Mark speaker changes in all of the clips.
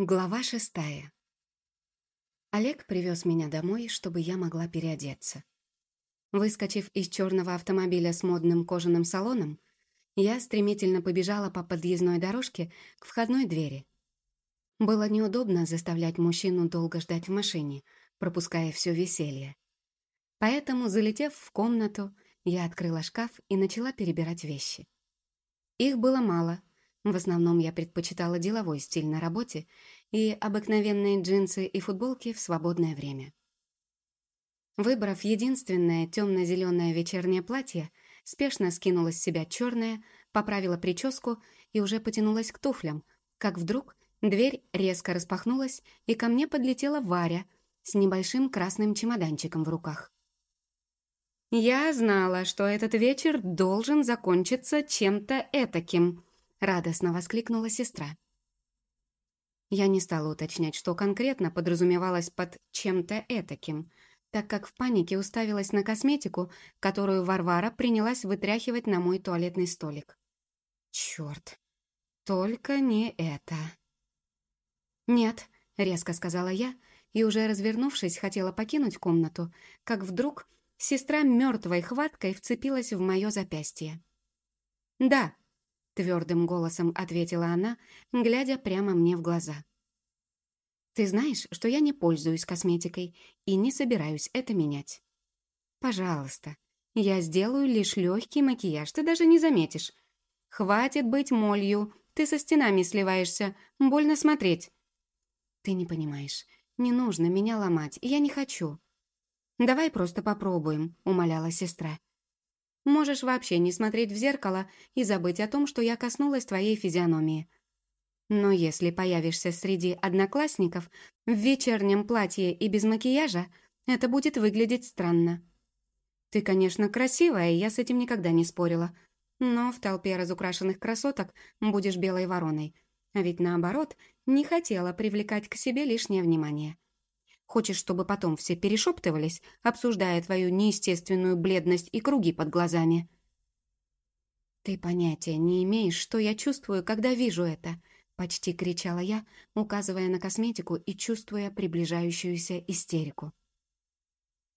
Speaker 1: Глава шестая. Олег привез меня домой, чтобы я могла переодеться. Выскочив из черного автомобиля с модным кожаным салоном, я стремительно побежала по подъездной дорожке к входной двери. Было неудобно заставлять мужчину долго ждать в машине, пропуская все веселье. Поэтому, залетев в комнату, я открыла шкаф и начала перебирать вещи. Их было мало — в основном я предпочитала деловой стиль на работе и обыкновенные джинсы и футболки в свободное время. Выбрав единственное темно-зеленое вечернее платье, спешно скинула с себя черное, поправила прическу и уже потянулась к туфлям, как вдруг дверь резко распахнулась, и ко мне подлетела Варя с небольшим красным чемоданчиком в руках. «Я знала, что этот вечер должен закончиться чем-то этаким», радостно воскликнула сестра. Я не стала уточнять, что конкретно подразумевалось под чем-то этаким, так как в панике уставилась на косметику, которую Варвара принялась вытряхивать на мой туалетный столик. Черт, только не это. «Нет», — резко сказала я, и уже развернувшись, хотела покинуть комнату, как вдруг сестра мертвой хваткой вцепилась в мое запястье. «Да», Твердым голосом ответила она, глядя прямо мне в глаза. «Ты знаешь, что я не пользуюсь косметикой и не собираюсь это менять. Пожалуйста, я сделаю лишь легкий макияж, ты даже не заметишь. Хватит быть молью, ты со стенами сливаешься, больно смотреть». «Ты не понимаешь, не нужно меня ломать, я не хочу». «Давай просто попробуем», — умоляла сестра. Можешь вообще не смотреть в зеркало и забыть о том, что я коснулась твоей физиономии. Но если появишься среди одноклассников в вечернем платье и без макияжа, это будет выглядеть странно. Ты, конечно, красивая, я с этим никогда не спорила. Но в толпе разукрашенных красоток будешь белой вороной. А ведь наоборот, не хотела привлекать к себе лишнее внимание. Хочешь, чтобы потом все перешептывались, обсуждая твою неестественную бледность и круги под глазами?» «Ты понятия не имеешь, что я чувствую, когда вижу это», — почти кричала я, указывая на косметику и чувствуя приближающуюся истерику.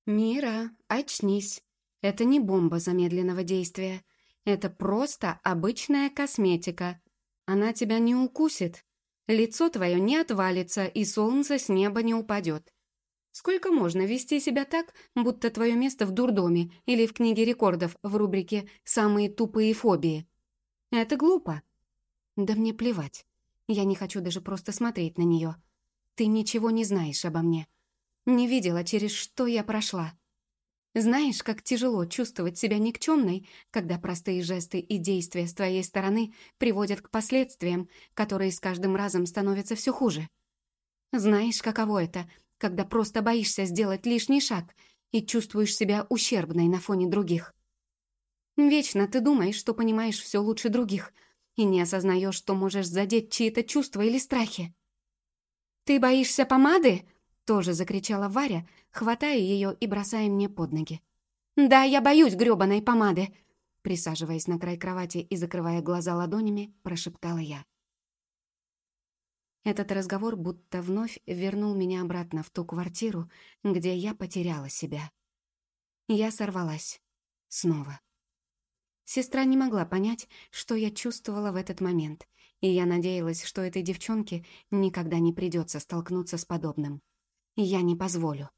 Speaker 1: «Мира, очнись. Это не бомба замедленного действия. Это просто обычная косметика. Она тебя не укусит. Лицо твое не отвалится, и солнце с неба не упадет. Сколько можно вести себя так, будто твое место в дурдоме или в книге рекордов в рубрике «Самые тупые фобии»? Это глупо. Да мне плевать. Я не хочу даже просто смотреть на нее. Ты ничего не знаешь обо мне. Не видела, через что я прошла. Знаешь, как тяжело чувствовать себя никчемной, когда простые жесты и действия с твоей стороны приводят к последствиям, которые с каждым разом становятся все хуже? Знаешь, каково это когда просто боишься сделать лишний шаг и чувствуешь себя ущербной на фоне других. Вечно ты думаешь, что понимаешь все лучше других, и не осознаешь, что можешь задеть чьи-то чувства или страхи. «Ты боишься помады?» — тоже закричала Варя, хватая ее и бросая мне под ноги. «Да, я боюсь грёбаной помады!» Присаживаясь на край кровати и закрывая глаза ладонями, прошептала я. Этот разговор будто вновь вернул меня обратно в ту квартиру, где я потеряла себя. Я сорвалась. Снова. Сестра не могла понять, что я чувствовала в этот момент, и я надеялась, что этой девчонке никогда не придется столкнуться с подобным. Я не позволю.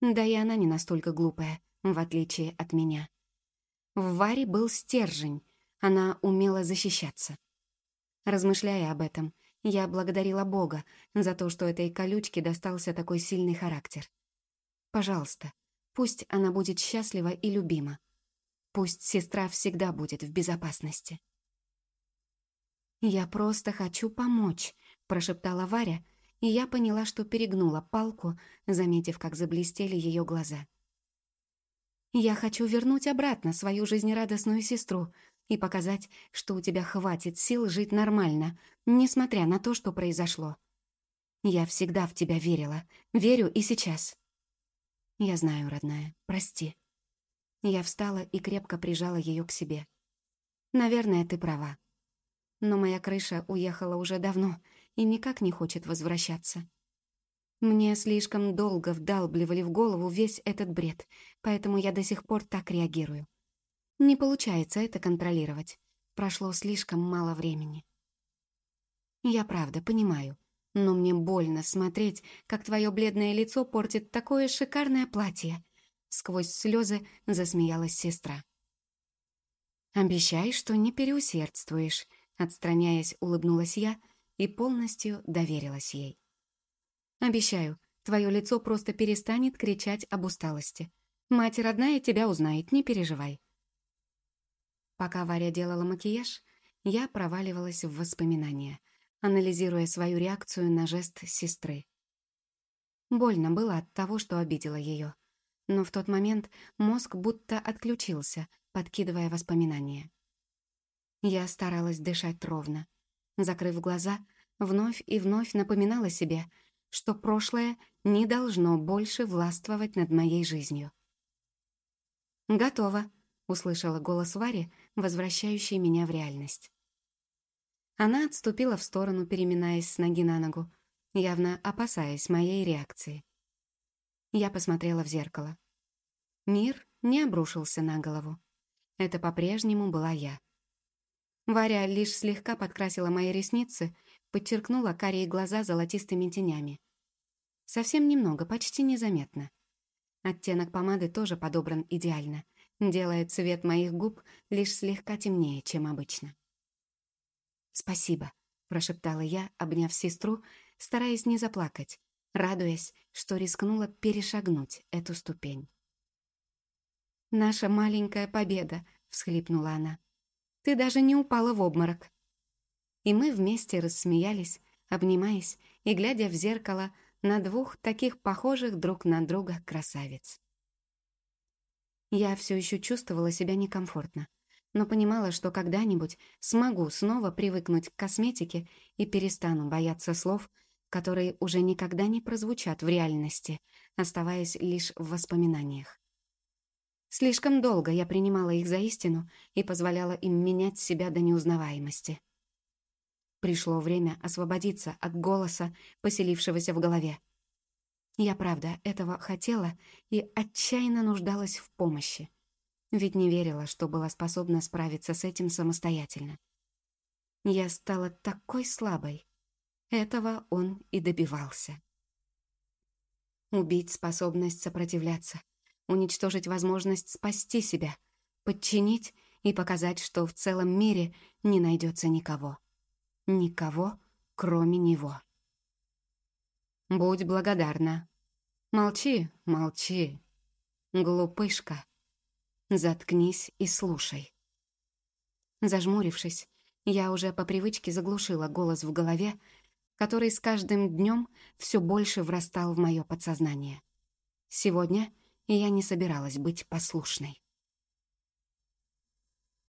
Speaker 1: Да и она не настолько глупая, в отличие от меня. В Варе был стержень, она умела защищаться. Размышляя об этом, я благодарила Бога за то, что этой колючке достался такой сильный характер. Пожалуйста, пусть она будет счастлива и любима. Пусть сестра всегда будет в безопасности. «Я просто хочу помочь», — прошептала Варя, и я поняла, что перегнула палку, заметив, как заблестели ее глаза. «Я хочу вернуть обратно свою жизнерадостную сестру, и показать, что у тебя хватит сил жить нормально, несмотря на то, что произошло. Я всегда в тебя верила, верю и сейчас. Я знаю, родная, прости. Я встала и крепко прижала ее к себе. Наверное, ты права. Но моя крыша уехала уже давно, и никак не хочет возвращаться. Мне слишком долго вдалбливали в голову весь этот бред, поэтому я до сих пор так реагирую. Не получается это контролировать. Прошло слишком мало времени. Я правда понимаю, но мне больно смотреть, как твое бледное лицо портит такое шикарное платье. Сквозь слезы засмеялась сестра. «Обещай, что не переусердствуешь», — отстраняясь, улыбнулась я и полностью доверилась ей. «Обещаю, твое лицо просто перестанет кричать об усталости. Мать родная тебя узнает, не переживай». Пока Варя делала макияж, я проваливалась в воспоминания, анализируя свою реакцию на жест сестры. Больно было от того, что обидела ее. Но в тот момент мозг будто отключился, подкидывая воспоминания. Я старалась дышать ровно. Закрыв глаза, вновь и вновь напоминала себе, что прошлое не должно больше властвовать над моей жизнью. «Готово», — услышала голос Вари, возвращающий меня в реальность. Она отступила в сторону, переминаясь с ноги на ногу, явно опасаясь моей реакции. Я посмотрела в зеркало. Мир не обрушился на голову. Это по-прежнему была я. Варя лишь слегка подкрасила мои ресницы, подчеркнула карие глаза золотистыми тенями. Совсем немного, почти незаметно. Оттенок помады тоже подобран идеально, делая цвет моих губ лишь слегка темнее, чем обычно. «Спасибо», — прошептала я, обняв сестру, стараясь не заплакать, радуясь, что рискнула перешагнуть эту ступень. «Наша маленькая победа!» — всхлипнула она. «Ты даже не упала в обморок!» И мы вместе рассмеялись, обнимаясь и глядя в зеркало на двух таких похожих друг на друга красавиц. Я все еще чувствовала себя некомфортно, но понимала, что когда-нибудь смогу снова привыкнуть к косметике и перестану бояться слов, которые уже никогда не прозвучат в реальности, оставаясь лишь в воспоминаниях. Слишком долго я принимала их за истину и позволяла им менять себя до неузнаваемости. Пришло время освободиться от голоса, поселившегося в голове. Я, правда, этого хотела и отчаянно нуждалась в помощи. Ведь не верила, что была способна справиться с этим самостоятельно. Я стала такой слабой. Этого он и добивался. Убить способность сопротивляться — уничтожить возможность спасти себя, подчинить и показать, что в целом мире не найдется никого. Никого, кроме него. Будь благодарна. Молчи, молчи. Глупышка. Заткнись и слушай. Зажмурившись, я уже по привычке заглушила голос в голове, который с каждым днем все больше врастал в мое подсознание. Сегодня — я не собиралась быть послушной.